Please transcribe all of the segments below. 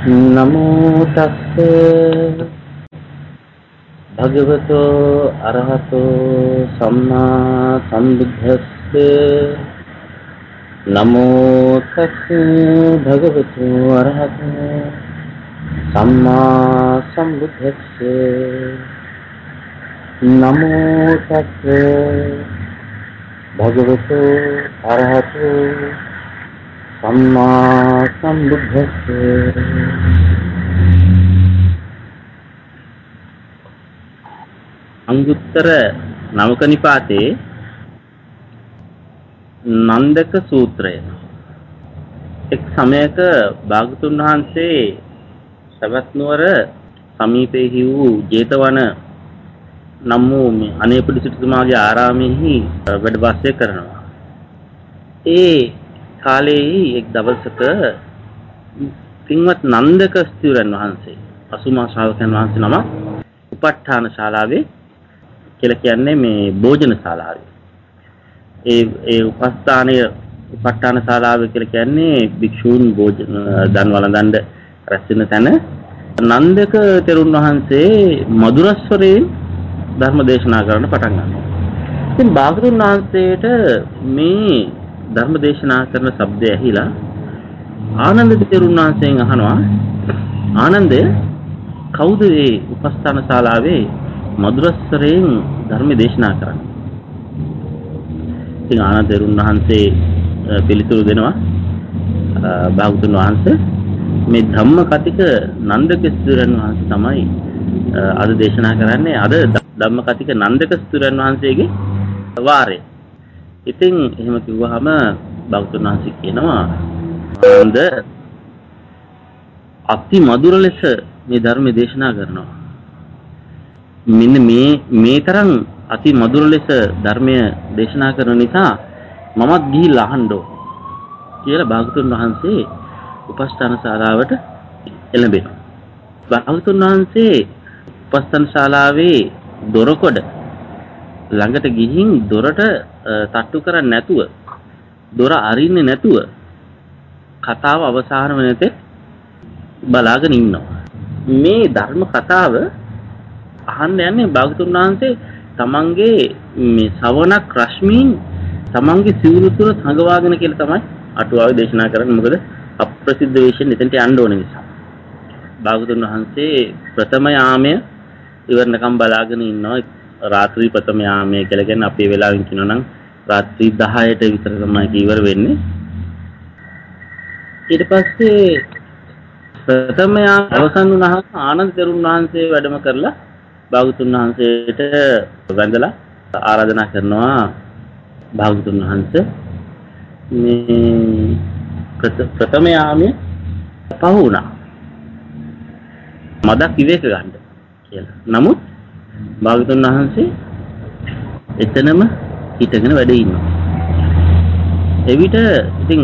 නමෝ තස්ස භගවතෝ අරහතෝ සම්මා සම්බුද්දස්ස නමෝ තස්ස භගවතු අරහතෝ සම්මා සම්බුද්දස්ස නමෝ තස්ස භගවතු අරහතෝ සම්මා සම්බුද්දස්ස අංගුත්තර නවක නිපාතේ නන්දක සූත්‍රය එක් සමයක භාගතුන් වහන්සේ සවැත් නුවර සමීපෙහි වූ ජේතවන නම් වූ අනේපිඩි සිටුතුමාගේ ආරාමෙහි වැඩ වාසය කරනවා. ඒ කාලයේ එක් දවසක පින්වත් නන්දක ස්තුරන් වහන්සේ අසුමා ශ්‍රාවකයන් වහන්සේ නම උපට්ඨාන ශාලාවේ කියලා කියන්නේ මේ භෝජන ශාලාවේ ඒ ඒ උපස්ථානයේ උපට්ඨාන ශාලාව කියලා කියන්නේ භික්ෂූන් භෝජන දන් වළඳන්න රැස් වෙන තැන නන්දක තෙරුන් වහන්සේ මధుරස්වරයෙන් ධර්ම දේශනා කරන්න පටන් ගන්නවා. ඉතින් බාගතුන් වහන්සේට මේ ධර්ම දේශනා කරන ශබ්දය ඇහිලා ආනන්ද තෙරුන් වහන්සේගෙන් අහනවා ආනන්දය කවුද මේ උපස්ථාන ශාලාවේ මధుරස්වරයෙන් ධර්ම දේශනා කරන්නේ? ඉතින් ආනන්ද තෙරුන් වහන්සේ පිළිතුරු දෙනවා භාගතුන් වහන්සේ මේ ධම්ම කතික නන්දක ස්තුරන් වහන්සේ තමයි අද දේශනා කරන්නේ අද ධම්ම කතික නන්දක ස්තුරන් වහන්සේගේ වාරය. ඉතින් එහෙම කිව්වහම භාගතුන් වහන්සේ කියනවා නන්ද අති මధుර ලෙස මේ ධර්මයේ දේශනා කරනවා. මෙන්න මේ මේ තරම් අති මధుර ලෙස ධර්මය දේශනා කරන නිසා මමත් ගිහිල්ලා අහන්න කියලා භාගතුන් වහන්සේ උපස්ථාන ශාලාවට එළඹෙනවා. භාගතුන් වහන්සේ උපස්ථාන ශාලාවේ දොරකොඩ ළඟට ගිහින් දොරට තට්ටු කරන්නේ නැතුව දොර අරින්නේ නැතුව කතාව අවසාන වෙනතේ බලාගෙන ඉන්නවා. මේ ධර්ම කතාව අහන්න යන්නේ භාගතුන් වහන්සේ තමන්ගේ මේ ශවණක් රශ්මීන් තමන්ගේ සිවුරු තුර සංගවාගෙන කියලා තමයි අටුවාවේ දේශනා කරන්නේ. මොකද අප්‍රසිද්ධ වේශයෙන් එතනට යන්න ඕන නිසා. භාගතුන් වහන්සේ ප්‍රථම යාමය ඉවරනකම් බලාගෙන ඉන්නවා. රාත්‍රී ප්‍රථම යාමය කියලා කියන්නේ අපේ වෙලාවෙන් කියනවා නම් රාත්‍රී 10ට විතර තමයි ඉවර වෙන්නේ. ඊට පස්සේ ප්‍රථම යාම අවසන් වුණාම ආනන්ද තෙරුන් වහන්සේ වැඩම කරලා භාගතුන් වහන්සේට වැඳලා ආරාධනා කරනවා භාගතුන් වහන්සේ මේ ප්‍රථම යාමයේ පහ වුණා. මදක් විවේක ගන්න කියලා. නමුත් භාගතුන් වහන්සේ එතනම හිටගෙන වැඩ ඉන්නවා. එවිට ඉතින්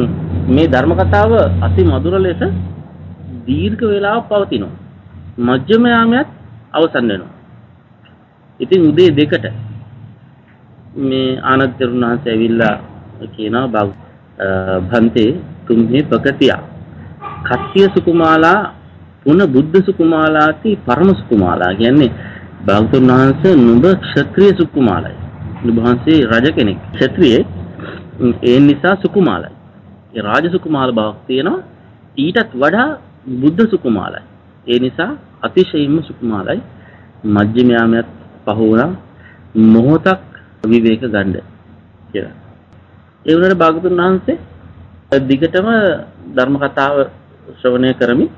මේ ධර්ම කතාව අති මధుර ලෙස දීර්ඝ වේලාවක් පවතිනවා. මජ්ක්‍ධිම යාමයත් අවසන් වෙනවා. ඉතින් උදේ දෙකට මේ ආනන්ද තෙරුණාංශ ඇවිල්ලා කියනවා බව භන්තේ තුම්හි ප්‍රගතිය කත්‍ය සුකුමාලා පුන බුද්ධ සුකුමාලාති පරම සුකුමාලා කියන්නේ භාගතුන් වහන්සේ නුඹ ක්ෂත්‍රීය සුකුමාලයි. නුඹ වහන්සේ රජ කෙනෙක්. ක්ෂත්‍රියේ ඒ නිසා සුකුමාලයි. ඒ රාජ සුකුමාල බවක් තියෙනවා. ඊටත් වඩා බුද්ධ සුකුමාලයි. ඒ නිසා අතිශයින්ම සුකුමාලයි. මජ්ක්‍ධිම යාමයත් පහ වුණා මොහොතක් විවේක ගන්න කියලා. ඒ වුණාට භාගතුන් වහන්සේ දිගටම ධර්ම කතාව ශ්‍රවණය කරමින්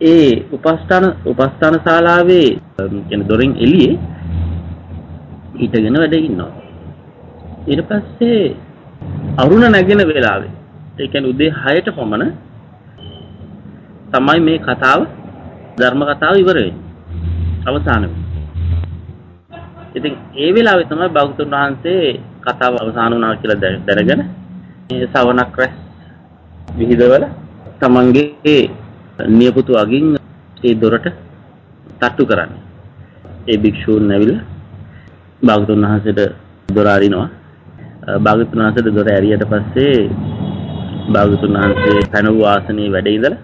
ඒ උපස්ථාන උපස්ථාන ශාලාවේ කියන දොරෙන් එළියේ හිටගෙන වැඩ ඉන්නවා. ඊට පස්සේ අරුණ නැගෙන වෙලාවේ ඒ කියන්නේ උදේ 6ට පමණ තමයි මේ කතාව ධර්ම කතාව ඉවර වෙන්නේ. අවසාන වෙන්නේ. ඉතින් ඒ වෙලාවේ තමයි භාගතුන් වහන්සේ කතාව අවසන් වුණා කියලා දැනගෙන මේ ශවණක් රැස් විහිදවල තමන්ගේ නියපොතු අගින් ඒ දොරට තට්ටු කරන්නේ. ඒ භික්ෂූන් ඇවිල්ලා භාගතුන් වහන්සේට දොර අරිනවා. භාගතුන් වහන්සේට දොර ඇරියට පස්සේ භාගතුන් වහන්සේ පැනවූ ආසනයේ වැඩ ඉඳලා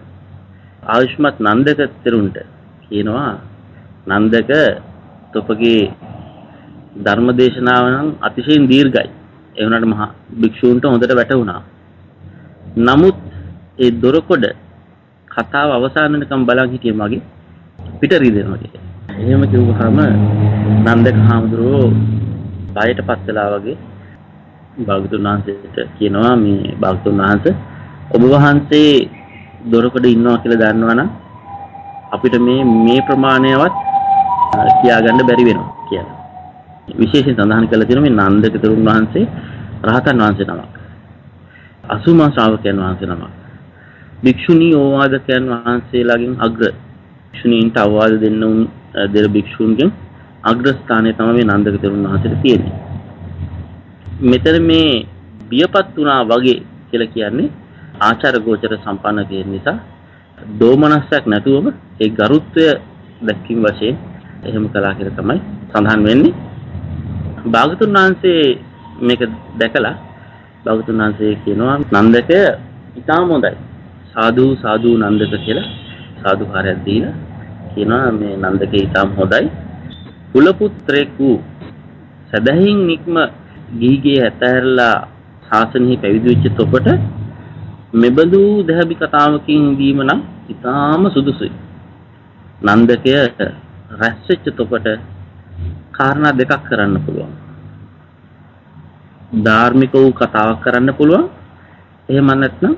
ආයුෂ්මත් නන්දක තෙරුන්ට කියනවා නන්දක තොපගේ ධර්ම දේශනාව නම් අතිශයින් දීර්ඝයි. ඒ වුණාට මහා භික්ෂූන්ට හොඳට වැටහුණා. නමුත් ඒ දොරකොඩ කතාව අවසාන වෙනකම් බලන් හිටියේ මගේ පිට රිදෙනවා කියලා. එහෙම කිව්වහම නන්දක හාමුදුරුවෝ බයටපත් වෙලා වගේ භාගතුන් වහන්සේට කියනවා මේ භාගතුන් වහන්සේ ඔබ වහන්සේ දොරකඩ ඉන්නවා කියලා දන්නවනම් අපිට මේ මේ ප්‍රමාණයවත් කියාගන්න බැරි වෙනවා කියලා. විශේෂයෙන් සඳහන් කරලා තියෙනවා මේ නන්දක තෙරුන් වහන්සේ රහතන් වහන්සේ නමක්. අසුමා ශ්‍රාවකයන් වහන්සේ නමක්. භික්ෂුණී ඕවාදකයන් වහන්සේලාගෙන් අග්‍ර භික්ෂුණීන්ට අවවාද දෙන්න උන් දෙර භික්ෂූන්ගෙන් අග්‍ර ස්ථානයේ තමයි මේ නන්දක තෙරුන් වහන්සේට තියෙන්නේ. මෙතන මේ බියපත් වුණා වගේ කියලා කියන්නේ ආචාර ගෝචර සම්පන්න කියන නිසා දෝමනස්සක් නැතුවම ඒ ගරුත්වය දැක්වීම වශයෙන් එහෙම කළා කියලා තමයි සඳහන් වෙන්නේ. භාගතුන් වහන්සේ මේක දැකලා භාගතුන් වහන්සේ කියනවා නන්දකය ඉතාම හොඳයි. සාදු සාදු නන්දක කියලා සාදුකාරයක් දීලා කියනවා මේ නන්දකේ ඉතාම හොඳයි. කුල පුත්‍රයෙකු සදහින් නික්ම ගිහිගේ ඇතහැරලා ශාසනයෙහි පැවිදි වෙච්ච තොපට මෙබඳු දැහැබි කතාවකින් දීම නම් ඉතාම සුදුසුයි. නන්දකය රැස් වෙච්ච තොපට කාරණා දෙකක් කරන්න පුළුවන්. ධාර්මික වූ කතාවක් කරන්න පුළුවන්. එහෙම නැත්නම්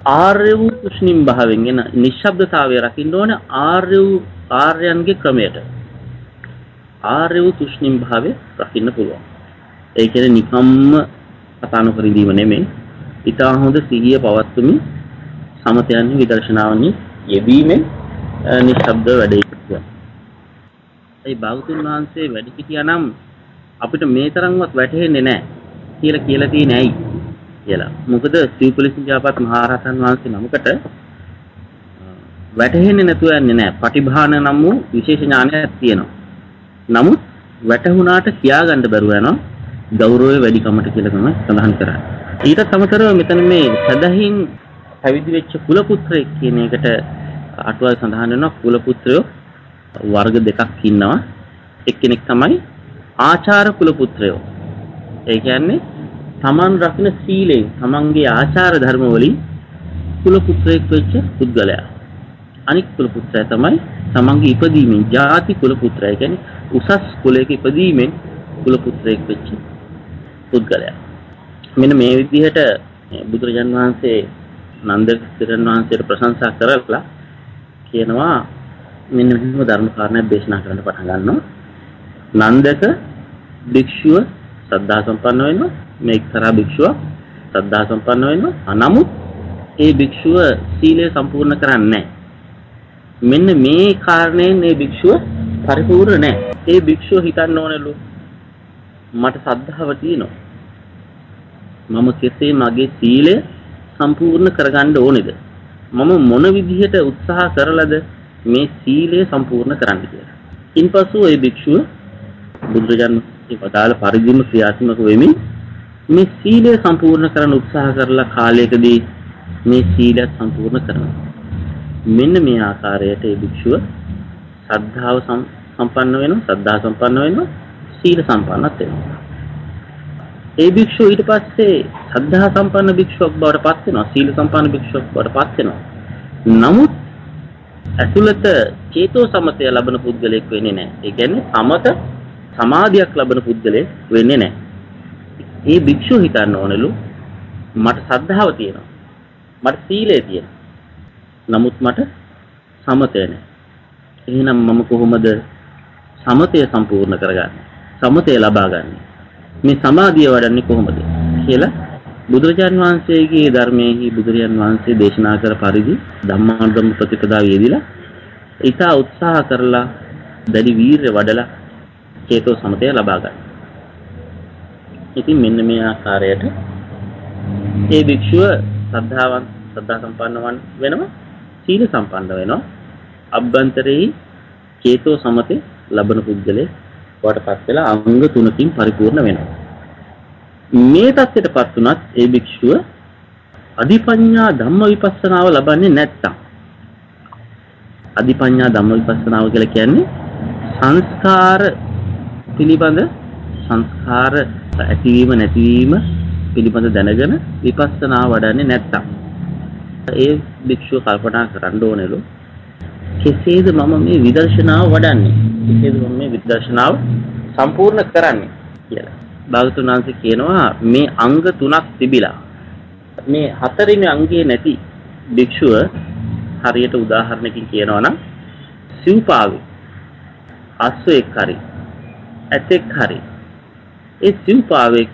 ආර්ය වූ කුෂ්ණිම් භාවයෙන් එන නිශ්ශබ්දතාවය රකින්න ඕනේ ආර්ය වූ ආර්යයන්ගේ ක්‍රමයට. ආර්ය වූ කුෂ්ණිම් භාවය රකින්න පුළුවන්. ඒ කියන්නේ නිකම්ම කතා නොකර ඉඳීම නෙමෙයි. ඊටා හොඳ සිහිය පවත්වමින් සමතයන්හි විදර්ශනාවන්හි යෙදීමෙන් නිශ්ශබ්ද වැඩේ කරනවා. ඒ භාගතුන් වහන්සේ වැඩි හිටියානම් අපිට මේ තරම්වත් වැටහෙන්නේ නැහැ කියලා කියලා තියෙන්නේ ඇයි කියලා. මොකද සිව්පලිසිංජාපත් මහරහතන් වහන්සේ නමකට වැටහෙන්නේ නැතුව යන්නේ නැහැ. පටිභාන නම් වූ විශේෂ ඥානයක් තියෙනවා. නමුත් වැටහුණාට කියාගන්න බැරුව යනවා. ගෞරවය වැඩිකමට කියලා තමයි සඳහන් කරන්නේ. ඊටත් අමතරව මෙතන මේ සදහින් පැවිදි වෙච්ච කුල පුත්‍රයෙක් කියන එකට අටුවල් සඳහන් වෙනවා කුල පුත්‍රයෝ වර්ග දෙකක් ඉන්නවා. එක්කෙනෙක් තමයි ආචාර කුල පුත්‍රයෝ. ඒ කියන්නේ තමන් රකින්න සීලෙන් තමන්ගේ ආචාර ධර්ම වලින් කුල පුත්‍රයෙක් වෙච්ච පුද්ගලයා. අනික් කුල පුත්‍රයා තමයි තමන්ගේ ඉපදීමෙන් ಜಾති කුල පුත්‍රයා කියන්නේ උසස් කුලයක ඉපදීමෙන් කුල පුත්‍රයෙක් වෙච්ච පුද්ගලයා. මෙන්න මේ විදිහට බුදුරජාන් වහන්සේ නන්දසිරන් වහන්සේට ප්‍රශංසා කරලා කියනවා මෙන්න මෙහෙම ධර්ම කාරණයක් දේශනා කරන්න පටන් ගන්නවා. නන්දක භික්ෂුව සද්ධා සම්පන්න වෙනවා. මේ එක්තරා භික්ෂුවක් සද්ධා සම්පන්න වෙනවා. නමුත් ඒ භික්ෂුව සීලය සම්පූර්ණ කරන්නේ මෙන්න මේ කාරණයෙන් මේ භික්ෂුව පරිපූර්ණ නැහැ. ඒ භික්ෂුව හිතන්න ඕනලු මට සද්ධාව තියෙනවා. මම කෙසේ මගේ සීලය සම්පූර්ණ කරගන්න ඕනේද? මම මොන විදිහට උත්සාහ කරලාද මේ සීලය සම්පූර්ණ කරන්න කියලා. ඉන්පසු ඒ භික්ෂුව බුදුරජාණන් වදාළ පරිදිම ක්‍රියාත්මක වෙමින් මේ සීලය සම්පූර්ණ කරන්න උත්සාහ කරලා කාලයකදී මේ සීලය සම්පූර්ණ කරනවා. මෙන්න මේ ආකාරයට ඒ භික්ෂුව ශ්‍රද්ධාව සම්පන්න වෙනවා, ශ්‍රද්ධා සම්පන්න වෙනවා, සීල සම්පන්නත් වෙනවා. ඒ භික්ෂුව ඊට පස්සේ ශ්‍රද්ධා සම්පන්න භික්ෂුවක් බවට පත් වෙනවා, සීල සම්පන්න භික්ෂුවක් බවට පත් වෙනවා. නමුත් ඇතුළත චේතෝ සමතය ලබන පුද්ගලයෙක් වෙන්නේ නැහැ. ඒ කියන්නේ සමත සමාධියක් ලබන පුද්ගලයෙක් වෙන්නේ නැහැ. මේ භික්ෂුව හිතන්න ඕනලු මට සද්ධාව තියෙනවා. මට සීලය තියෙනවා. නමුත් මට සමතය නැහැ. එහෙනම් මම කොහොමද සමතය සම්පූර්ණ කරගන්නේ? සමතය ලබාගන්නේ? මේ සමාධිය වඩන්නේ කොහොමද කියලා බුදුරජාන් වහන්සේගේ ධර්මයේහි බුදුරජාන් වහන්සේ දේශනා කර පරිදි ධම්මානුගම ප්‍රතිපදාව යෙදিলা ඊට උත්සාහ කරලා දැඩි වීරිය වඩලා චේතෝ සමතය ලබා ගන්න. ඉතින් මෙන්න මේ ආකාරයට ඒ භික්ෂුව ශ්‍රද්ධාවන් ශ්‍රද්ධා සම්පන්නවන් වෙනවා සීල සම්පන්න වෙනවා අභ්‍යන්තරේ චේතෝ සමතේ ලබන පුද්ගලයා වටපත් වෙලා අංග තුනකින් පරිපූර්ණ වෙනවා. මේ தත්ත්වයටපත් උනත් ඒ භික්ෂුව අධිපඤ්ඤා ධම්ම විපස්සනාව ලබන්නේ නැත්තම් අධිපඤ්ඤා ධම්මවිපස්සනාව කියලා කියන්නේ සංස්කාර පිළිබඳ සංස්කාර ඇතිවීම නැතිවීම පිළිබඳ දැනගෙන විපස්සනා වඩන්නේ නැත්තම් ඒ භික්ෂුව කල්පනා කරන්න ඕනෙලු කෙසේද මම මේ විදර්ශනාව වඩන්නේ කෙසේද මම මේ විදර්ශනාව සම්පූර්ණ කරන්නේ කියලා. භාගතුන් වහන්සේ කියනවා මේ අංග තුනක් තිබිලා මේ හතරින් අංගයේ නැති භික්ෂුව හරියට උදාහරණකින් කියනවා නම් සිව්පාවේ අස්සෙක් හරි ඇතෙක් හරි ඒ සිව්පාවේ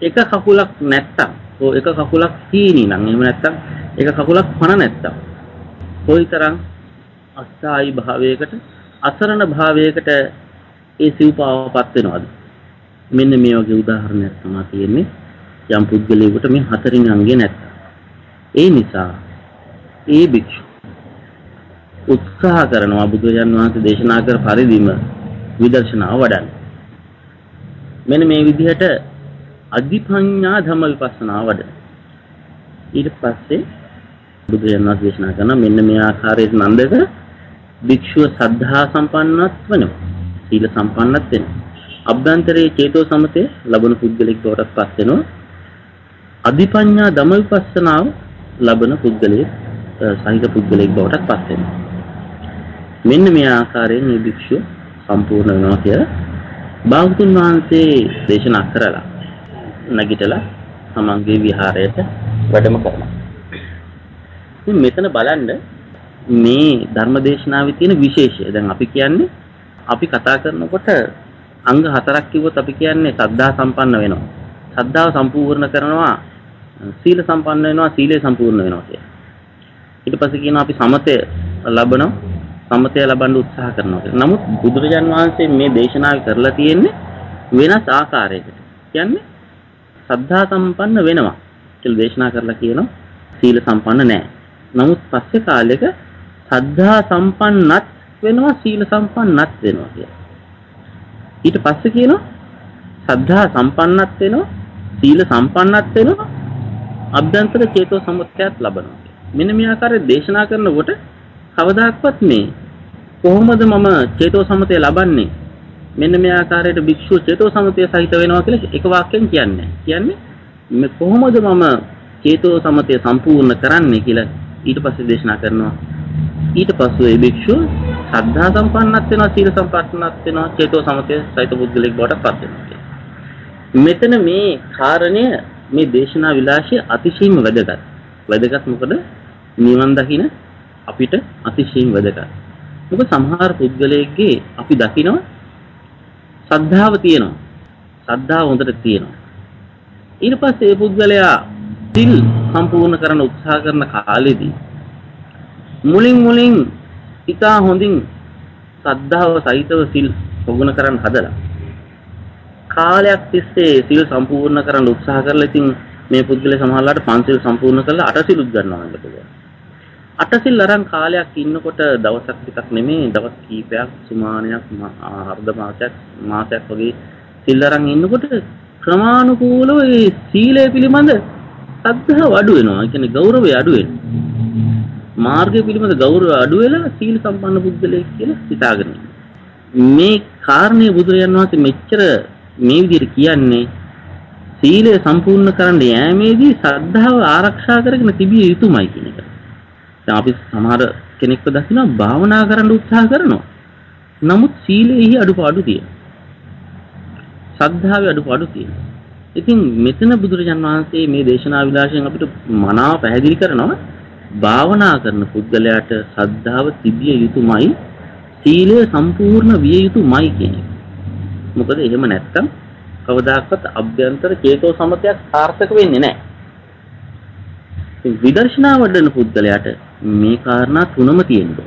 එක කකුලක් නැත්තම් ඕ එක කකුලක් හීනි නම් එහෙම නැත්තම් එක කකුලක් පණ නැත්තම්. කොයිතරම් අස්ථායි භාවයකට අසරණ භාවයකට ඒ සිව්පාවපත් වෙනවද? මෙන්න මේ වගේ උදාහරණයක් තමයි තියෙන්නේ. යම් පුද්ගලයෙකුට මේ හතරින් අංගේ නැත්තම්. ඒ නිසා ඒ භික්ෂු උත්සාහ කරනවා බුදුරජාන් වහන්සේ දේශනා කර පරිදිම විදර්ශනාව වඩන්න. මෙන්න මේ විදිහට අධිපඤ්ඤා ධම්ම විපස්සනා වඩන. ඊට පස්සේ බුදුරජාන් වහන්සේ දේශනා කරන මෙන්න මේ ආකාරයට නන්දක භික්ෂුව සද්ධා සම්පන්නත් වෙනවා. සීල සම්පන්නත් වෙනවා. අභ්‍යන්තරයේ චේතෝ සමතේ ලබන පුද්ගලික තෝරත් පස් වෙනවා. අධිපඤ්ඤා ධම්ම විපස්සනාව ලබන පුද්ගලයෙක් සහිත පුද්ගලයෙක් බවට පත් වෙනවා. මෙන්න මේ ආකාරයෙන් මේ භික්ෂුව සම්පූර්ණ වෙනවා කියලා භාගතුන් වහන්සේ දේශනා කරලා නැගිටලා තමන්ගේ විහාරයට වැඩම කරනවා. ඉතින් මෙතන බලන්න මේ ධර්ම දේශනාවේ තියෙන විශේෂය. දැන් අපි කියන්නේ අපි කතා කරනකොට අංග හතරක් කිව්වොත් අපි කියන්නේ සද්ධා සම්පන්න වෙනවා. සද්ධාව සම්පූර්ණ කරනවා සීල සම්පන්න වෙනවා සීලය සම්පූර්ණ වෙනවා කියලා. ඊට පස්සේ කියනවා අපි සමතය ලබනවා සමතය ලබන්න උත්සාහ කරනවා. නමුත් බුදුරජාන් වහන්සේ මේ දේශනාව කරලා තියෙන්නේ වෙනස් ආකාරයකට. කියන්නේ සද්ධා සම්පන්න වෙනවා කියලා දේශනා කරලා කියනවා සීල සම්පන්න නැහැ. නමුත් පස්සේ කාලෙක සද්ධා සම්පන්නත් වෙනවා සීල සම්පන්නත් වෙනවා කියලා. ඊට පස්සේ කියනවා සද්ධා සම්පන්නත් වෙනවා සීල සම්පන්නත් වෙනවා අභ්‍යන්තර චේතෝ සමුත්‍යයත් ලබනවා. මෙන්න මේ ආකාරයෙන් දේශනා කරනකොට කවදාක්වත් මේ කොහොමද මම චේතෝ සමතය ලබන්නේ? මෙන්න මේ ආකාරයට භික්ෂුව චේතෝ සමතය සහිත වෙනවා කියලා එක වාක්‍යයෙන් කියන්නේ. කියන්නේ මේ කොහොමද මම චේතෝ සමතය සම්පූර්ණ කරන්නේ කියලා ඊට පස්සේ දේශනා කරනවා. ඊට පස්සේ ඒ භික්ෂුව සද්ධා සම්පන්නත් වෙනවා, සීල සම්පන්නත් වෙනවා, චේතෝ සමතය සහිත පුද්ගලෙක් බවට පත් වෙනවා. මෙතන මේ කාරණය මේ දේශනා විලාසය අතිශයින්ම වැදගත්. වැදගත් මොකද නිවන් දකින අපිට අතිශයින් වැදගත්. මොකද සමහර පුද්ගලයෙක්ගේ අපි දකිනවා සද්ධාව තියෙනවා. සද්ධාව හොඳට තියෙනවා. ඊට පස්සේ ඒ පුද්ගලයා සිල් සම්පූර්ණ කරන්න උත්සාහ කරන කාලෙදී මුලින් මුලින් ඉතා හොඳින් සද්ධාව සහිතව සිල් ප්‍රගුණ කරන්න හදලා කාලයක් තිස්සේ සිල් සම්පූර්ණ කරන්න උත්සාහ කරලා ඉතින් මේ පුද්ගලයා සමහරවිට පන්සිල් සම්පූර්ණ කරලා අටසිලුත් ගන්නවා නේද පුළුවන්. අටසිල් අරන් කාලයක් ඉන්නකොට දවසක් ටිකක් නෙමෙයි දවස් කීපයක් සුමානයක් අර්ධ මාසයක් මාසයක් වගේ සිල් අරන් ඉන්නකොට ක්‍රමානුකූලව ඒ සීලය පිළිබඳ සද්ධාව අඩු වෙනවා. ඒ කියන්නේ ගෞරවය අඩු වෙනවා. මාර්ගය පිළිබඳ ගෞරවය අඩු වෙලා සීල සම්පන්න පුද්ගලයෙක් කියලා හිතාගෙන මේ කාරණේ බුදුරජාණන් වහන්සේ මෙච්චර මේ විදිහට කියන්නේ සීලය සම්පූර්ණ කරන්න යෑමේදී ශ්‍රද්ධාව ආරක්ෂා කරගෙන තිබිය යුතුමයි කියන එක. දැන් අපි සමහර කෙනෙක්ව දකිනවා භාවනා කරන්න උත්සාහ කරනවා. නමුත් සීලෙහි අඩුපාඩු තියෙනවා. ශ්‍රද්ධාවේ අඩුපාඩු තියෙනවා. ඉතින් මෙතන බුදුරජාන් වහන්සේ මේ දේශනා විලාසයෙන් අපිට මනාව පැහැදිලි කරනවා භාවනා කරන පුද්ගලයාට ශ්‍රද්ධාව තිබිය යුතුමයි සීලය සම්පූර්ණ විය යුතුමයි කියන එක. මොකද එහෙම නැත්තම් කවදාකවත් අභ්‍යන්තර චේතෝ සමතයක් සාර්ථක වෙන්නේ නැහැ. විදර්ශනා වඩන පුද්ගලයාට මේ කාරණා තුනම තියෙනවා.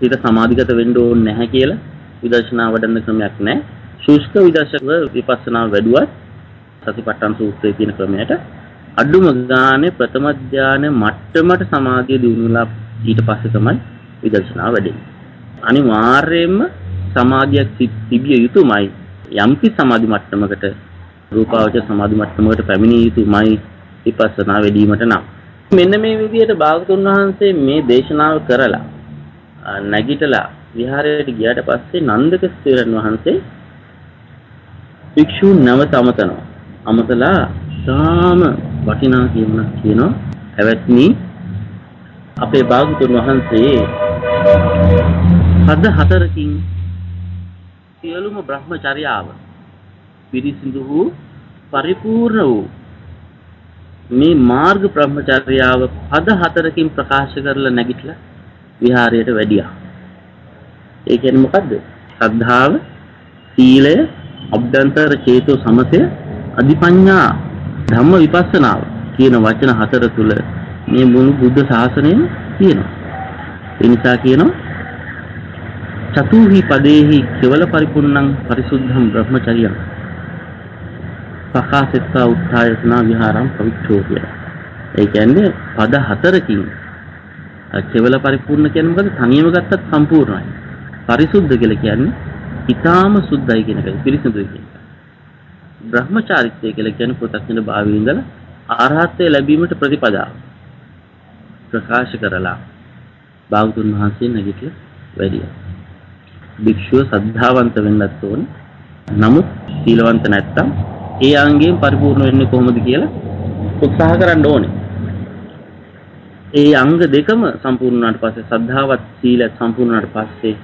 ඊට සමාධිගත වෙන්න ඕනේ නැහැ කියලා විදර්ශනා වඩන්න ක්‍රමයක් නැහැ. ශුෂ්ක විදර්ශක විපස්සනා වැඩුවත් සතිපට්ඨාන සූත්‍රයේ තියෙන ක්‍රමයට අඩුම ගානේ ප්‍රථම ධානය මට්ටමට සමාධිය දිනුනලා ඊට පස්සේ තමයි විදර්ශනා වැඩෙන්නේ. අනිවාර්යයෙන්ම සමාධියක් තිබිය යුතුමයි. යම්කි සමාධි මට්ටමකට රූපාවචර සමාධි මට්ටමකට පැමිණිය යුතුමයි විපස්සනා වැඩිවීමට නම්. මෙන්න මේ විදිහට භාගතුන් වහන්සේ මේ දේශනාව කරලා නැගිටලා විහාරයට ගියාට පස්සේ නන්දක ස්ථිරන් වහන්සේ භික්ෂූන් නැවත අමතනවා. අමතලා තාම වටිනා කියමනක් කියනවා. ඇවැත්නි අපේ භාගතුන් වහන්සේ හද හතරකින් සියලුම බ්‍රහ්මචර්යාව පිරිසිදු වූ පරිපූර්ණ වූ මේ මාර්ග බ්‍රහ්මචර්යාව පද හතරකින් ප්‍රකාශ කරලා නැගිටලා විහාරයට වැඩියා. ඒ කියන්නේ මොකද්ද? ශ්‍රද්ධාව, සීලය, අභ්‍යන්තර චේතෝ සමතය, අධිපඤ්ඤා ධම්ම විපස්සනාව කියන වචන හතර තුල මේ මුළු බුද්ධ ශාසනයම තියෙනවා. ඒ නිසා කියනවා චතුහි පදේහි කෙවල පරිපූර්ණං පරිසුද්ධං බ්‍රහ්මචර්යං සකාසෙත්තා උත්ථායතනා විහාරම් පවිත්‍රෝ කියලා. ඒ කියන්නේ පද හතරකින් කෙවල පරිපූර්ණ කියන්නේ මොකද? තනියම ගත්තත් සම්පූර්ණයි. පරිසුද්ධ කියලා කියන්නේ ඊටාම සුද්ධයි කියන එක පිරිසිදුයි කියන එක. බ්‍රහ්මචාරිත්වය කියලා කියන්නේ පොතක්න භාවයේ ඉඳලා ආරහත්ත්වය ලැබීමට ප්‍රතිපදාව. ප්‍රකාශ කරලා භාගතුන් වහන්සේ නැගිටලා වැඩියා. භික්ෂුව සද්ධාවන්ත වෙන්නත් ඕන. නමුත් සීලවන්ත නැත්තම් ඒ අංගයෙන් පරිපූර්ණ වෙන්නේ කොහොමද කියලා උත්සාහ කරන්න ඕනේ. ඒ අංග දෙකම සම්පූර්ණ වුණාට පස්සේ සද්ධාවත් සීලත් සම්පූර්ණ වුණාට පස්සේ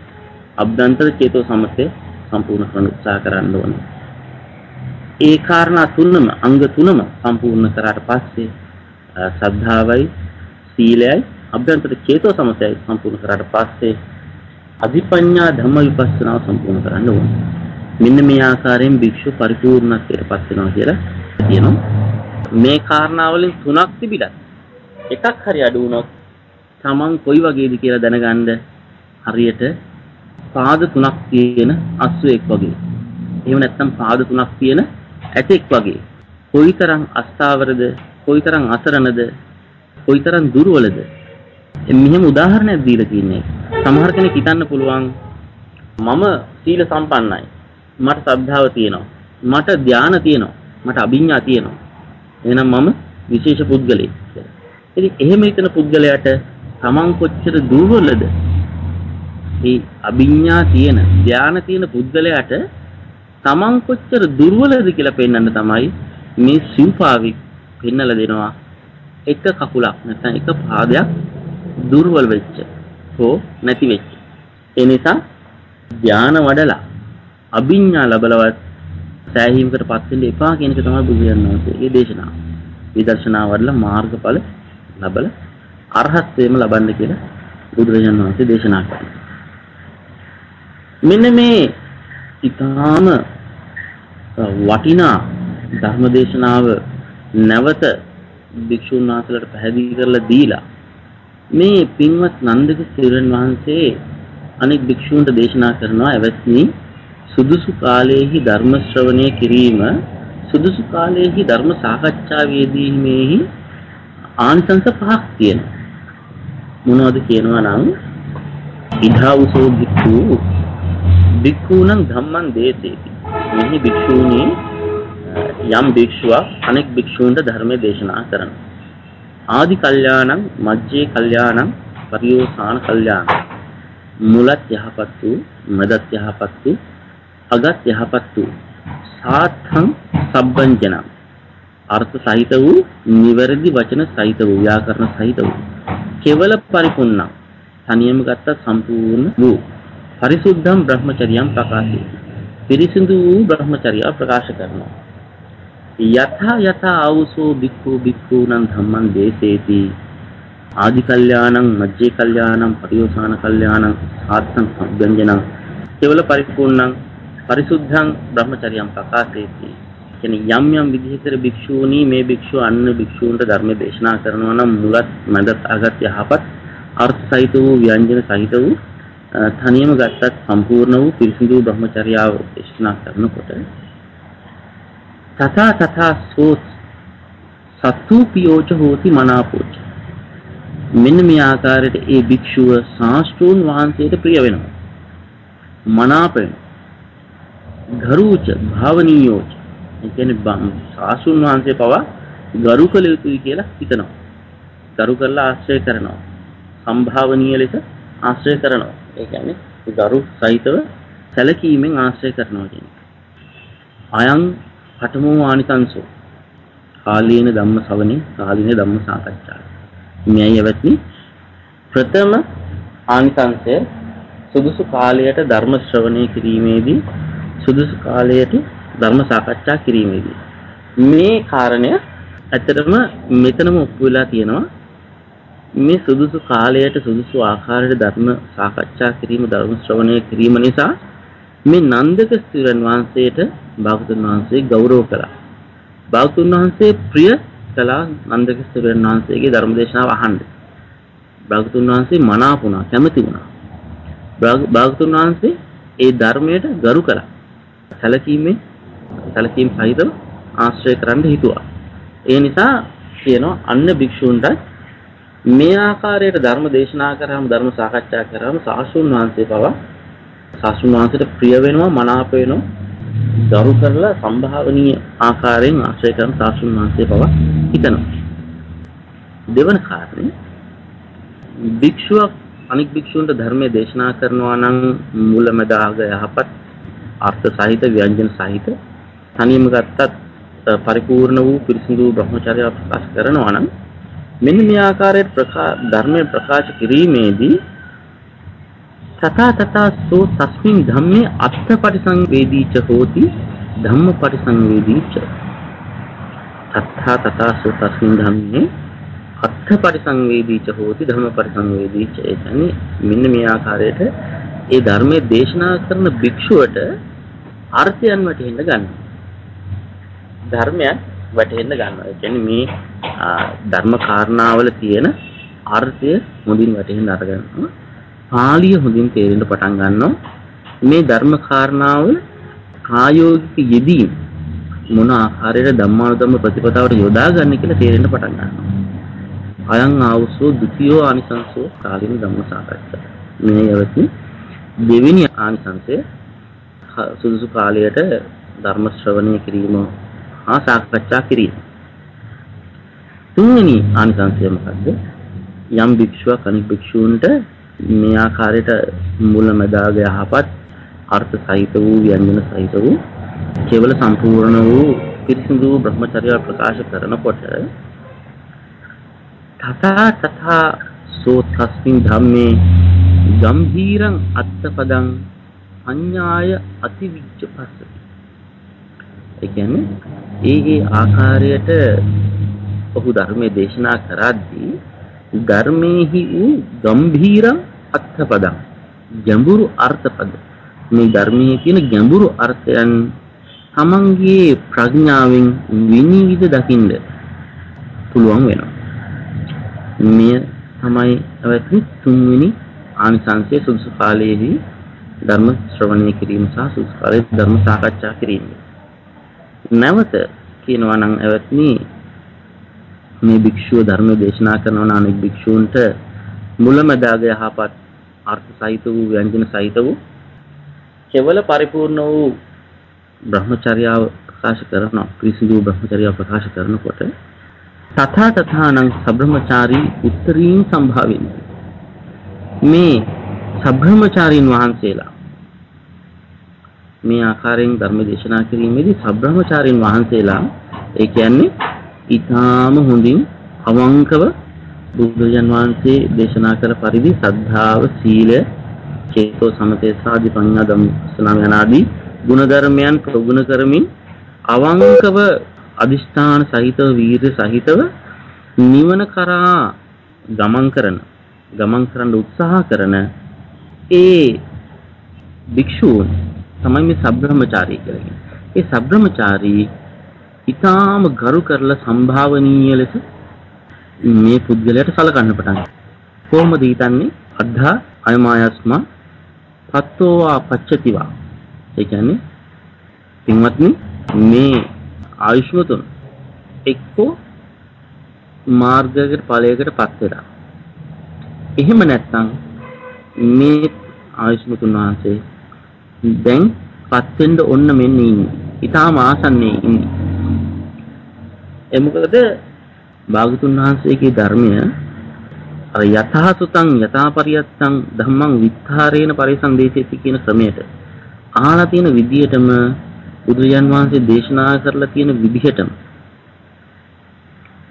අභ්‍යන්තර චේතෝ සමතේ සම්පූර්ණ කරන්න උත්සාහ කරන්න ඕනේ. ඒ කාරණා තුනම අංග තුනම සම්පූර්ණ කරාට පස්සේ සද්ධාවයි සීලයයි අභ්‍යන්තර චේතෝ සමතයයි සම්පූර්ණ කරාට පස්සේ අධිපඤ්ඤා ධම්ම විපස්සනාව සම්පූර්ණ කරන්න ඕනේ. මෙන්න මේ ආකාරයෙන් භික්ෂු පරිපූර්ණත්වයට පත් වෙනවා කියලා කියනවා. මේ කාරණාවලින් තුනක් තිබිලා එකක් හරි අඩු වුණොත් Taman කොයි වගේද කියලා දැනගන්න හරියට පාද තුනක් තියෙන අස්සුවෙක් වගේ. එහෙම නැත්නම් පාද තුනක් තියෙන ඇතෙක් වගේ. කොයිතරම් අස්ථාවරද, කොයිතරම් අසරණද, කොයිතරම් දුර්වලද. මෙහෙම උදාහරණයක් දීලා තියන්නේ. සමහර කෙනෙක් හිතන්න පුළුවන් මම සීල සම්පන්නයි. මට ශ්‍රද්ධාව තියෙනවා. මට ධානය තියෙනවා. මට අභිඥා තියෙනවා. එහෙනම් මම විශේෂ පුද්ගලෙක්. ඉතින් එහෙම හිතන පුද්ගලයාට තමන් කොච්චර දුර්වලද? මේ අභිඥා තියෙන, ධානය තියෙන පුද්ගලයාට තමන් කොච්චර දුර්වලද කියලා පෙන්වන්න තමයි මේ සිව්පාවි පෙන්නලා දෙනවා. එක කකුලක් නැත්නම් එක පාදයක් දුර්වල වෙච්ච හෝ නැති වෙච්ච. ඒ නිසා ධානය වඩලා අභිඥා ලැබලවත් සෑහීමකට පත් වෙන්න එපා කියන එක තමයි බුදුරජාණන් වහන්සේගේ දේශනාව. විදර්ශනා වඩලා මාර්ගඵල ලැබල අරහත්ත්වයම ලබන්න කියලා බුදුරජාණන් වහන්සේ දේශනා කරනවා. මෙන්න මේ ඊටාම වටිනා ධර්ම දේශනාව නැවත භික්ෂුන් වහන්සේලාට පැහැදිලි කරලා දීලා මේ පින්වත් නන්දක සිරුරන් වහන්සේ අනෙක් භික්ෂූන්ට දේශනා කරනවා එවත්නි සුදුසු කාලයේහි ධර්ම ශ්‍රවණය කිරීම සුදුසු කාලයේහි ධර්ම සාකච්ඡාවේදීමේහි ආනිසංස පහක් තියෙනවා. මොනවද කියනවා නම් ඉධාවසෝ භික්ඛු භික්ඛූණං ධම්මං දේසේති. මෙහි භික්ෂූනි යම් භික්ෂුවක් අනෙක් භික්ෂූන්ට ධර්මයේ දේශනා කරනවා. ආදි කල්යාණං මජ්ජේ කල්යාණං පරියෝසాన කල්යාණං මුලත් යහපත් වූ මදත් යහපත් වූ අගත් යහපත් වූ සාත්හං සබ්බංජන. අර්ථ සහිත වූ නිවැරදි වචන සහිත වූ ව්‍යාකරණ සහිත වූ. කෙවල පරිපූර්ණ. තනියම ගත්ත සම්පූර්ණ වූ. පරිසුද්ධම් බ්‍රහ්මචර්යම් ප්‍රකාශය පිරිසිදු වූ බ්‍රහ්මචර්ය ප්‍රකාශ කරනවා. යථා යථා ආවසෝ බික්ඛු බික්ඛූනං ධම්මං දේසේති. ආදි කල්යාණං මජ්ජේ කල්යාණං පරියෝසాన කල්යාණං සාත්තං සම්බ්‍යංජනං කෙවල පරිපූර්ණං පරිසුද්ධං බ්‍රහ්මචර්යම් ප්‍රකාශේති. කියන්නේ යම් යම් විදිහකට භික්ෂූනි මේ භික්ෂුව අන්න භික්ෂූන්ට ධර්ම දේශනා කරනවා නම් මුලත් මැදත් අගත් යහපත් අර්ථ සහිත වූ ව්‍යංජන සහිත වූ තනියම ගත්තත් සම්පූර්ණ වූ පිරිසිදු බ්‍රහ්මචර්යාව දේශනා කරනකොට තථා තථා සෝත් සත්තුපියෝච හෝති මනාපෝච. මෙන්න මේ ආකාරයට ඒ භික්ෂුව ශාස්ත්‍රූන් වහන්සේට ප්‍රිය වෙනවා. මනාප වෙනවා ගරුච භාවනීයෝච ඒ කියන්නේ සාසුන් වහන්සේ පවා ගරු කළ යුතුයි කියලා හිතනවා. ගරු කරලා ආශ්‍රය කරනවා. සම්භාවනීය ලෙස ආශ්‍රය කරනවා. ඒ කියන්නේ ගරු සහිතව සැලකීමෙන් ආශ්‍රය කරනවා කියන එක. අයං පඨමෝ ආනිසංසෝ කාලීන ධම්ම ශ්‍රවණේ කාලීන ධම්ම සාකච්ඡා. මෙයයි එවත්නි ප්‍රථම ආනිසංසය සුදුසු කාලයට ධර්ම ශ්‍රවණය කිරීමේදී සුදුසු කාලයට ධර්ම සාකච්ඡා කිරීමේදී මේ කාරණය ඇත්තටම මෙතනම ඔප්පු වෙලා තියෙනවා මේ සුදුසු කාලයට සුදුසු ආකාරයට ධර්ම සාකච්ඡා කිරීම ධර්ම ශ්‍රවණය කිරීම නිසා මේ නන්දක ස්තිරන් වහන්සේට භාගතුන් වහන්සේ ගෞරව කළා. භාගතුන් වහන්සේ ප්‍රිය කළා නන්දක ස්තිරන් වහන්සේගේ ධර්ම දේශනාව අහන්න. භාගතුන් වහන්සේ මනාපුණා කැමති වුණා. භාගතුන් වහන්සේ ඒ ධර්මයට ගරු කළා. සැලකීමේ සැලකීම් සහිතව ආශ්‍රය කරන්න හිතුවා. ඒ නිසා කියනවා අන්න භික්ෂූන්ට මේ ආකාරයට ධර්ම දේශනා කරාම ධර්ම සාකච්ඡා කරාම සාසුන් වහන්සේ පවා සාසුන් වහන්සේට ප්‍රිය වෙනවා මනාප වෙනවා දරු කරලා සම්භාවනීය ආකාරයෙන් ආශ්‍රය කරන සාසුන් වහන්සේ පවා හිතනවා. දෙවන කාරණේ භික්ෂුවක් අනික් භික්ෂුන්ට ධර්මයේ දේශනා කරනවා නම් මුලමදාග යහපත් අර්ථ සහිත ව්‍යංජන සහිත තනියම ගත්තත් පරිපූර්ණ වූ පිරිසිදු බ්‍රහ්මචර්ය ප්‍රකාශ කරනවා නම් මෙන්න මේ ආකාරයට ධර්මයේ ප්‍රකාශ කිරීමේදී තථා තථා සෝ තස්මින් ධම්මේ අත්ථ පරිසංවේදී ච හෝති ධම්ම පරිසංවේදී ච තථා තථා සෝ තස්මින් ධම්මේ අත්ථ පරිසංවේදී ච හෝති ධම්ම පරිසංවේදී ච ඒ කියන්නේ මෙන්න මේ ආකාරයට ඒ ධර්මයේ දේශනා කරන භික්ෂුවට අර්ථයන් වැටහෙන්න ගන්නවා. ධර්මයන් වැටහෙන්න ගන්නවා. ඒ කියන්නේ මේ ධර්ම කාරණාවල තියෙන අර්ථය හොඳින් වැටහෙන්න අරගන්නවා. පාලිය හොඳින් තේරෙන්න පටන් ගන්නවා. මේ ධර්ම කාරණාවල ප්‍රායෝගික යෙදීම මොන ආකාරයට ධම්මානුධම්ම ප්‍රතිපදාවට යොදා ගන්න කියලා තේරෙන්න පටන් ගන්නවා. අයං ආවසෝ ဒ ුතියෝ ආනිසංසෝ කාලින ධම්ම සාකච්ඡා. මේ යවති දෙවෙනි ආනිසංසය සුදුසු කාලයට ධර්ම ශ්‍රවණය කිරීම හා සාකච්ඡා කිරීම. තුන්වෙනි ආනිසංසය මොකද්ද? යම් භික්ෂුවක් අනික් භික්ෂූන්ට මේ ආකාරයට මුලමදාග යහපත් අර්ථ සහිත වූ ව්‍යංජන සහිත වූ කේවල සම්පූර්ණ වූ පිරිසිදු බ්‍රහ්මචර්ය ප්‍රකාශ කරනකොට තථා තථා සෝ තස්මින් ධම්මේ ගම්භීරං අත්තපදං අඤ්ඤාය අතිවිච්ඡ පස්සති. ඒ කියන්නේ ඒ ඒ ආකාරයට ඔහු ධර්මයේ දේශනා කරද්දී ධර්මේහි වූ ගම්භීර අර්ථපදම් ගැඹුරු අර්ථපද මේ ධර්මයේ තියෙන ගැඹුරු අර්ථයන් තමන්ගේ ප්‍රඥාවෙන් විනිවිද දකින්න පුළුවන් වෙනවා. මෙය තමයි අවැත්නි තුන්වෙනි ආනිසංසය සුදුසු කාලයේදී ධර්ම ශ්‍රවණය කිරීම සහ සුදුසු කාලයේ ධර්ම සාකච්ඡා කිරීම. නැවත කියනවා නම් එවත්නි මේ භික්ෂුව ධර්ම දේශනා කරනවා නම් අනෙක් භික්ෂූන්ට මුලමදාග යහපත් අර්ථ සහිත වූ ව්‍යංජන සහිත වූ කෙවල පරිපූර්ණ වූ බ්‍රහ්මචර්යාව ප්‍රකාශ කරනවා පිරිසිදු බ්‍රහ්මචර්යාව ප්‍රකාශ කරනකොට තථා තථානං සබ්‍රහ්මචාරී උත්තරීන් සම්භාවෙන්නේ මේ සබ්‍රහ්මචාරීන් වහන්සේලා මේ ආකාරයෙන් ධර්ම දේශනා කිරීමේදී සබ්‍රහ්මචාරීන් වහන්සේලා ඒ කියන්නේ ඊටාම හොඳින් අවංකව බුදුජන් වහන්සේ දේශනා කළ පරිදි සද්ධාව සීලය චේතෝ සමතේ සාදි පඤ්ඤා ධම්මසනාම යනාදී ගුණධර්මයන් ප්‍රගුණ කරමින් අවංකව අදිෂ්ඨාන සහිතව වීර්ය සහිතව නිවන කරා ගමන් කරන ගමන් කරන්න උත්සාහ කරන ඒ භික්ෂූන් තමයි මේ සබ්‍රහ්මචාරී කියලා කියන්නේ. ඒ සබ්‍රහ්මචාරී ඊටාම ගරු කරලා සම්භාවනීය ලෙස මේ පුද්ගලයාට සලකන්න පටන් කොහොමද හිතන්නේ අද්ධා අයමායස්ම පත්තෝවා පච්චතිවා ඒ කියන්නේ පින්වත්නි මේ ආයුෂ්මතුන් එක්කෝ මාර්ගයකට ඵලයකට පත් වෙලා. එහෙම නැත්නම් මේ ආයුෂ්මතුන් වහන්සේ දැන් පත් වෙන්න ඔන්න මෙන්න ඉන්නේ. ඊටාම ආසන්නේ ඉන්නේ. ඒ මොකද භාගතුන් වහන්සේගේ ධර්මය අර යථාසුතං යථාපරියත්තං ධම්මං විත්තරේන පරිසංදේශේති කියන ක්‍රමයට අහලා තියෙන විදියටම බුදුරජාන් වහන්සේ දේශනා කරලා තියෙන විදිහටම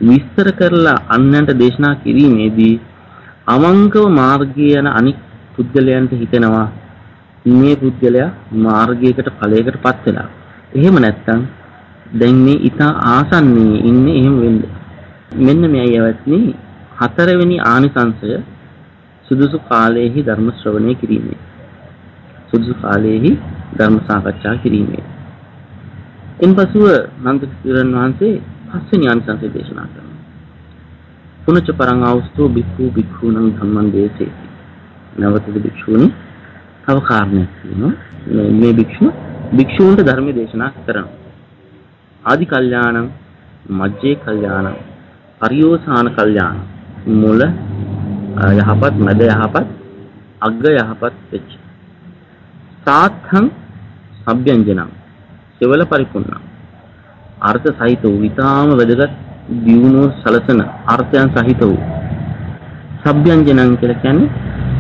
විස්තර කරලා අන්නන්ට දේශනා කිරීමේදී අවංකව මාර්ගය යන අනික් පුද්ගලයන්ට හිතෙනවා මේ පුද්ගලයා මාර්ගයකට ඵලයකටපත් වෙලා. එහෙම නැත්නම් දැන් මේ ඊට ආසන්නයේ ඉන්නේ එහෙම වෙන්නේ. මෙන්න මේ යවත්නි හතරවෙනි ආනිසංශය සුදුසු කාලයේහි ධර්ම ශ්‍රවණය කිරීමේ. සුදුසු කාලයේහි ධර්ම සාකච්ඡා කිරීමේ. ඉන්පසුව නන්ද කිරණ වහන්සේ පස්වෙනි ආනිසංශය දේශනා කරනවා. පුනච පරං ආවස්තු බික්ඛු බික්ඛුණං ධම්මං දේශේති. නවතද භික්ෂුණි තව කාරණයක් තියෙනවා. මේ භික්ෂුව භික්ෂූන්ට ධර්ම දේශනා කරනවා. ආදි කල්යාණං මජ්ජේ කල්යාණං පරියෝසాన කල්යාණං මුල යහපත් මැද යහපත් අග්ග යහපත් වෙච්ච සාත්හං සබ්යංජනං සෙවල පරිපූර්ණ අර්ථ සහිත වූ ඊටාම වැදගත් දියුණුව සලසන අර්ථයන් සහිත වූ සබ්යංජනං කියලා කියන්නේ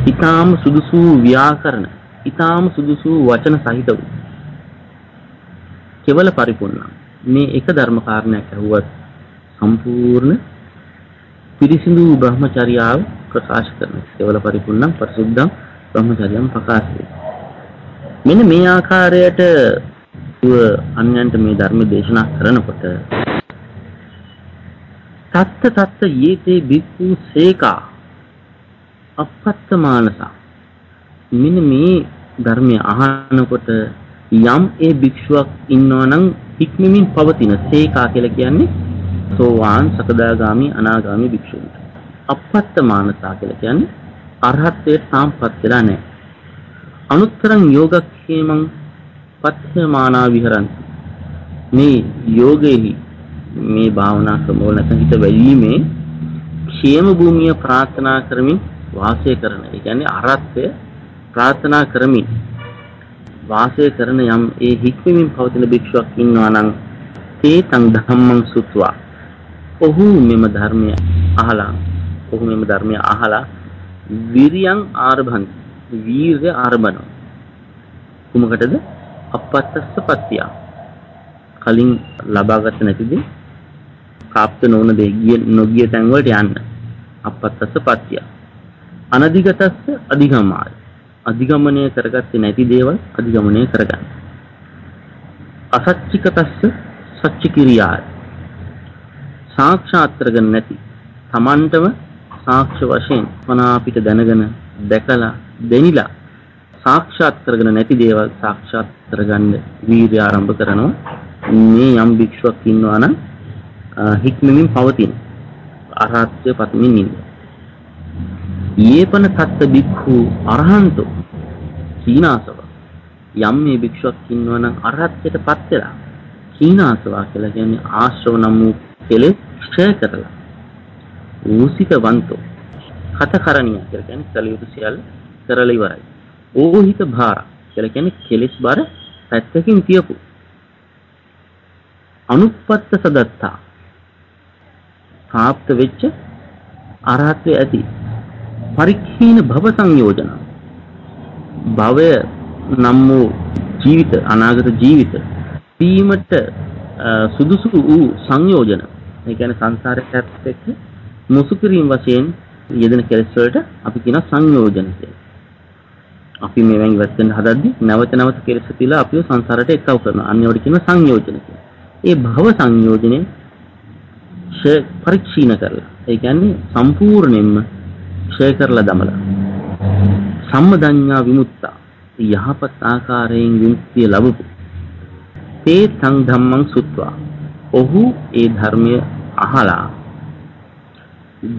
ඊටාම සුදුසු ව්‍යාකරණ ඊටාම සුදුසු වචන සහිත වූ කෙවල පරිපූර්ණ. මේ එක ධර්ම කාරණයක් ඇහුවත් සම්පූර්ණ පිරිසිදු බ්‍රහ්මචර්යාව ප්‍රකාශ කරන කෙවල පරිපූර්ණම් පරිසුද්ධම් බ්‍රහ්මචර්යම් ප්‍රකාශ මෙන්න මේ ආකාරයට අන්‍යයන්ට මේ ධර්ම දේශනා කරනකොට තත්ත තත්ත යේතේ බික්ඛු සේකා අපත්ත මානසා මෙන්න මේ ධර්මය අහනකොට යම් ඒ භික්ෂුවක් ඉන්නවා නම් හික්මමින් පවතින සේකා කියලා කියන්නේ සෝවාන් සකදාගාමි අනාගාමි භික්ෂුන්ට. අපත්ත මානසා කියලා කියන්නේ අරහත්ත්වයට සාම්පත් වෙලා නැහැ. අනුත්තරං යෝගක්ඛේමං පත්‍යමානා විහරಂತಿ. මේ යෝගෙහි මේ භාවනා ක්‍රමවල නැත්නම් හිත වැළීමේ ക്ഷേම භූමිය ප්‍රාර්ථනා කරමින් වාසය කරන. ඒ කියන්නේ අරහත්ත්වය ප්‍රාර්ථනා කරමින් වාසය කරන යම් ඒ හික්මමින් පවතින භික්ෂුවක් ඉන්නවා නම් තේ තං ධම්මං සුත්වා. ඔහු මෙම ධර්මය අහලා ඔහු මෙම ධර්මය අහලා විරියං ආරභන්ති වීර්ය ආරම්භනවා කුමකටද? අපත්තස්ස පත්‍තිය. කලින් ලබාගත නැතිදී කාප්ත නොවන දේ ගිය නොගිය තැන් වලට යන්න. අපත්තස්ස පත්‍තිය. අනධිගතස්ස අධිගමාය අධිගමනය කරගත්තේ නැති දේවල් අධිගමනය කරගන්න. අසච්චිකතස්ස සච්ච කිරියාය සාක්ෂාත් කරගෙන නැති Tamanටම සාක්ෂ වශයෙන් මනා අපිට දැනගෙන දැකලා දෙනිලා සාක්ෂාත් කරගෙන නැති දේවල් සාක්ෂාත් කරගන්න වීර්ය ආරම්භ කරනවා. මේ යම් භික්ෂුවක් ඉන්නවා නම් හික්මමින් පවතින අරහත්ත්වයට පත්මින් ඉන්න. යේපන තත්ත බික්ඛු අරහන්තෝ. සීනාසව. යම් මේ භික්ෂුවක් ඉන්නවා නම් අරහත්ත්වයට පත් වෙලා සීනාසවා කියලා කියන්නේ ආශ්‍රව නම් වූ කෙලෙස් ක්ෂය කරලා. ඌසිතවන්තෝ. කතකරණිය කියලා කියන්නේ කලියුතු සියල්ල කරලා ඉවරයි. ඕහිත භාර කියලා කියන්නේ කෙලෙස් බර පැත්තකින් තියපු. අනුපත්ත සදත්තා. ප්‍රාප්ත වෙච්ච අරහත්වේ ඇති. පරික්ෂීන භව සංයෝජන භවය නම් වූ ජීවිත අනාගත ජීවිත වීමට සුදුසු වූ සංයෝජන ඒ කියන්නේ සංසාරයට එක්ක මුසු කිරීම වශයෙන් යෙදෙන කෙලෙස් වලට අපි කියන සංයෝජන කියලා. අපි මේවෙන් ඉවත් වෙන්න හදද්දි නැවත නැවත කෙලෙස් තියලා අපිව සංසාරයට එක්කව කරනවා. අන්නේවට කියන සංයෝජන කියලා. ඒ භව සංයෝජනේ ක්ෂය පරික්ෂීණ කරලා. ඒ කියන්නේ සම්පූර්ණයෙන්ම ක්ෂය කරලා දමලා. සම්මදඤ්ඤා විමුක්තා යහපත් ආකාරයෙන් විමුක්තිය ලැබපු. තේ තං ධම්මං සුත්වා. ඔහු ඒ ධර්මය අහලා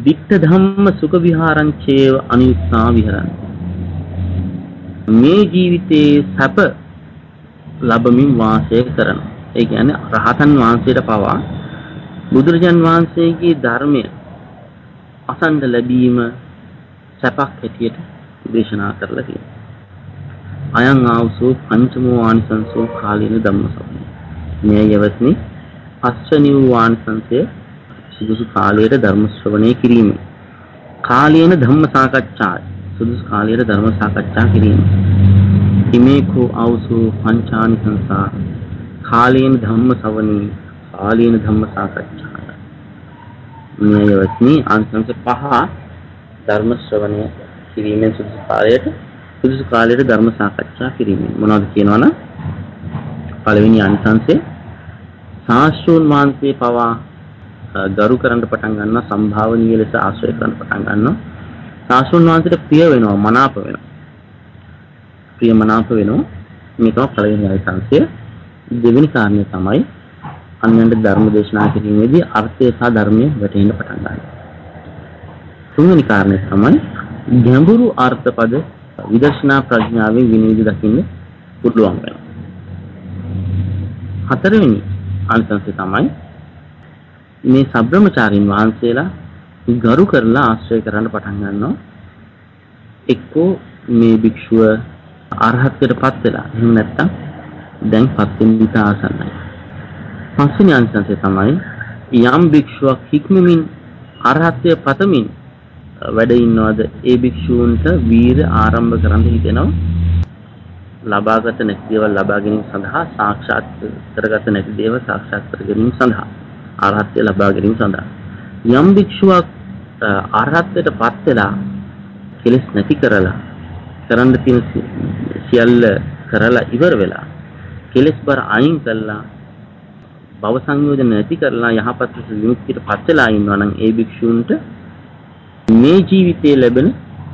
ditta ධම්ම සුඛ විහාරං චේව අනිත්‍යා විහරಂತಿ මේ ජීවිතයේ සැප ලැබමින් වාසය කරනවා. ඒ කියන්නේ රහතන් වහන්සේට පවා බුදුරජාන් වහන්සේගේ ධර්මය අසන්න ලැබීම සැපක් හැටියට දේශනා කරලා තියෙනවා. අයං ආවසෝ පංචමෝ ආනිසංසෝ කාලේන ධම්මසප්පේ. මේ යවත්නි පස්වෙනි වූ ආනිසංසය සුදුසු කාලයට ධර්ම ශ්‍රවණය කිරීම. කාලේන ධම්ම සාකච්ඡා සුදුසු කාලයට ධර්ම සාකච්ඡා කිරීම. ඉමේකෝ අවසු පංචානි සංසා කාලේන ධම්ම සවනී කාලේන ධම්ම සාකච්ඡා. මෙයවත්නි අංශංශ පහ ධර්ම ශ්‍රවණය කිරීමෙන් සුදුසු කාලයට සුදුසු කාලයට ධර්ම සාකච්ඡා කිරීමෙන්. මොනවද කියනවනම් පළවෙනි අංශංශේ සාස්ත්‍රෝන් වහන්සේ පවා ගරු කරන්න පටන් ගන්නවා සම්භාවනීය ලෙස ආශ්‍රය කරන්න පටන් ගන්නවා. සාස්ත්‍රෝන් වහන්සේට ප්‍රිය වෙනවා මනාප වෙනවා. ප්‍රිය මනාප වෙනවා. මේ තමයි පළවෙනි අංශංශය දෙවෙනි කාරණය තමයි අන්‍යයන්ට ධර්ම දේශනා කිරීමේදී අර්ථය සහ ධර්මය වැටහෙන්න පටන් ගන්නවා. තුන්වෙනි කාරණය තමයි ගැඹුරු අර්ථපද විදර්ශනා ප්‍රඥාවෙන් විනිවිද දකින්න පුළුවන් වෙනවා. හතරවෙනි අංශංශය තමයි මේ සබ්‍රමචාරින් වහන්සේලා ගරු කරලා ආශ්‍රය කරන්න පටන් ගන්නවා. එක්කෝ මේ භික්ෂුව අරහත්ත්වයට පත් වෙලා. එහෙම නැත්නම් දැන් පත් වෙන්න ඉත ආසන්නයි. පස්වෙනි අංශංශය තමයි යම් භික්ෂුවක් හික්මමින් අරහත්ත්වය පතමින් වැඩ ඉන්නවද? ඒ භික්ෂූන්ට වීර ආරම්භ කරන්න හිතෙනවා. ලබාගත නැති දේවල් ලබා ගැනීම සඳහා සාක්ෂාත් කරගත නැති දේව සාක්ෂාත් කර ගැනීම සඳහා ආරහත්ය ලබා ගැනීම සඳහා. යම් භික්ෂුවක් ආරහත්යට පත් වෙලා කෙලස් නැති කරලා කරන්න තියෙන සියල්ල කරලා ඉවර වෙලා කෙලස් බර අයින් කළා භව සංයෝජන නැති කරලා යහපත් විමුක්තියට පත් වෙලා ඉන්නවා නම් ඒ භික්ෂූන්ට මේ ජීවිතයේ ලැබෙන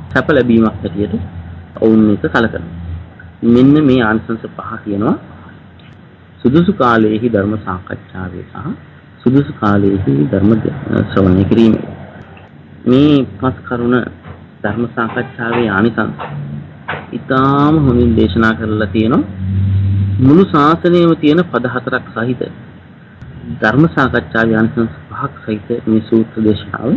සැප ලැබීමක් හැටියට ඔවුන් එක කලකනවා. මෙන්න මේ ආංශංශ පහ කියනවා. සුදුසු කාලයේහි ධර්ම සාකච්ඡාවේ සහ සුදුසු කාලයේහි ධර්ම ශ්‍රවණය කිරීමේ. මේ පස් කරුණ ධර්ම සාකච්ඡාවේ ආනිසංස ඉතාම හොඳින් දේශනා කරලා තියෙනවා. මුළු ශාසනයේම තියෙන පද හතරක් සහිත ධර්ම සාකච්ඡාවේ ආනිසංස පහක් සහිත මේ සූත්‍ර දේශනාව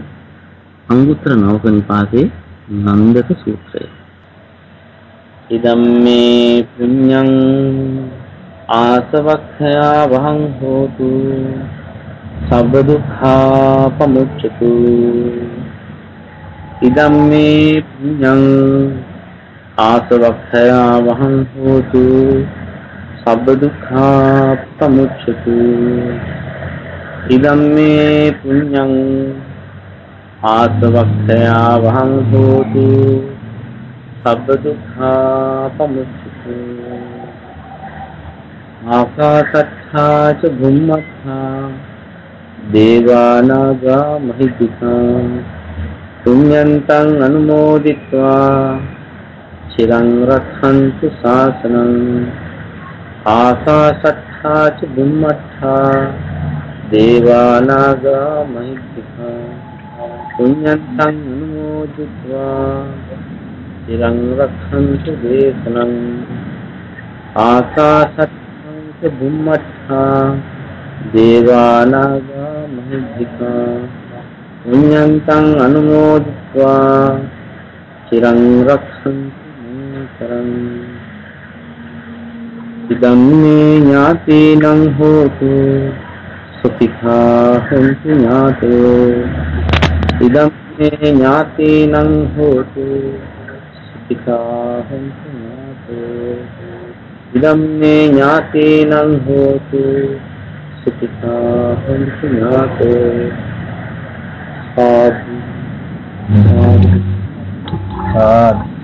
අංගුත්තර නවක නිපාතේ නන්දක සූත්‍රය. ඉදම්මේ පුඤ්ඤං ආසවක්ඛයා වහං හෝතු සබ්බ දුක්ඛා පමුච්ඡතු. ඉදම්මේ පුඤ්ඤං ආසවක්ඛයා වහං හෝතු සබ්බ දුක්ඛා පමුච්ඡතු. ඉදම්මේ පුඤ්ඤං ආසවක්ඛයා වහං හෝතු සබ්බ දුක්ඛාපමුච්චතු ආකාශත්ථා ච භුම්මත්ථා දේවානාග මහිද්దికා. පුඤ්ඤන්තං අනුමෝදිත්වා. චිරං රක්ඛන්තු ශාසනං ආකාශත්ථා ච භුම්මත්ථා දේවානාග මහිද්దికා. පුඤ්ඤත්තං අනුමෝදිत्वा තිරං රක්ඛන්තු දේශනං ආකාශත්තං ච බුම්මත්තා දේවානාග මහිද්దికා පුඤ්ඤන්තං අනුමෝදිत्वा තිරං රක්ඛන්තු මං කරං ඉදම්මේ ඥාතේනං හෝතු සුඛිතා හොන්තු ඥාතෝ ඉදම්මේ ඥාතීනං හෝතු සුඛිතාහං ඥාතෝ ඉදම් මේ ඥාතේනං හෝතු සුඛිතාහං ඥාතෝ සාදු සාදු